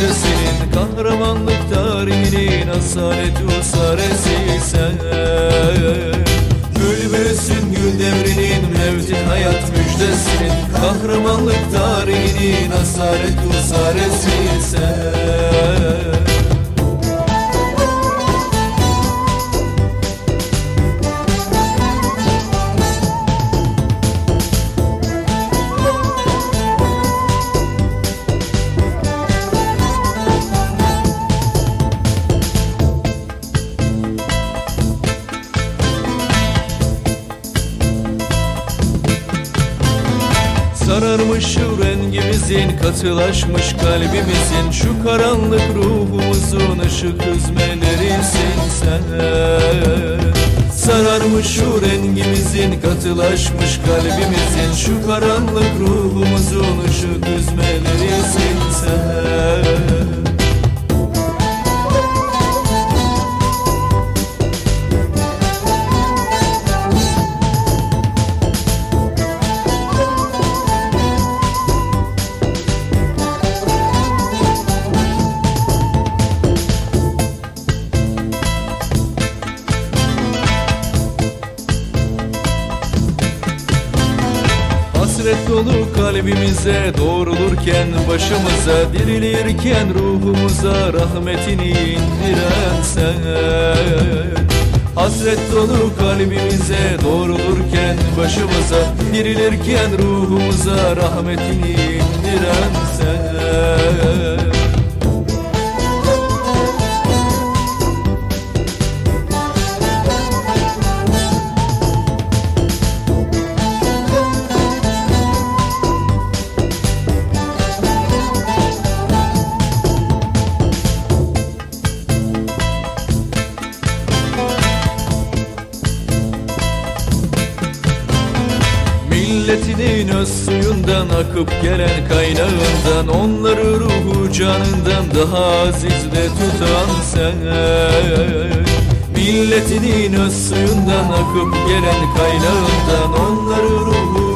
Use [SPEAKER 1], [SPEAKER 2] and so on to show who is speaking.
[SPEAKER 1] Aşkı senin kahramanlık tarihinin asalet usaresi sen. Bülbülsün gül devrinin mevtin hayat müjdesinin. Kahramanlık tarihinin asalet usaresi sen. Sararmış şu rengimizin katılaşmış kalbimizin. Şu karanlık ruhumuzun ışık hüzmelerisin sen. Sararmış şu rengimizin katılaşmış kalbimizin. Şu karanlık ruhumuzun Hasret dolu kalbimize doğrulurken başımıza Dirilirken ruhumuza rahmetini indiren sen. Hasret dolu kalbimize doğrulurken başımıza Dirilirken ruhumuza rahmetini indiren sen Milletinin öz suyundan akıp gelen kaynağından Onları ruhu canından daha azizde tutan sen. Milletinin öz suyundan akıp gelen kaynağından Onları ruhu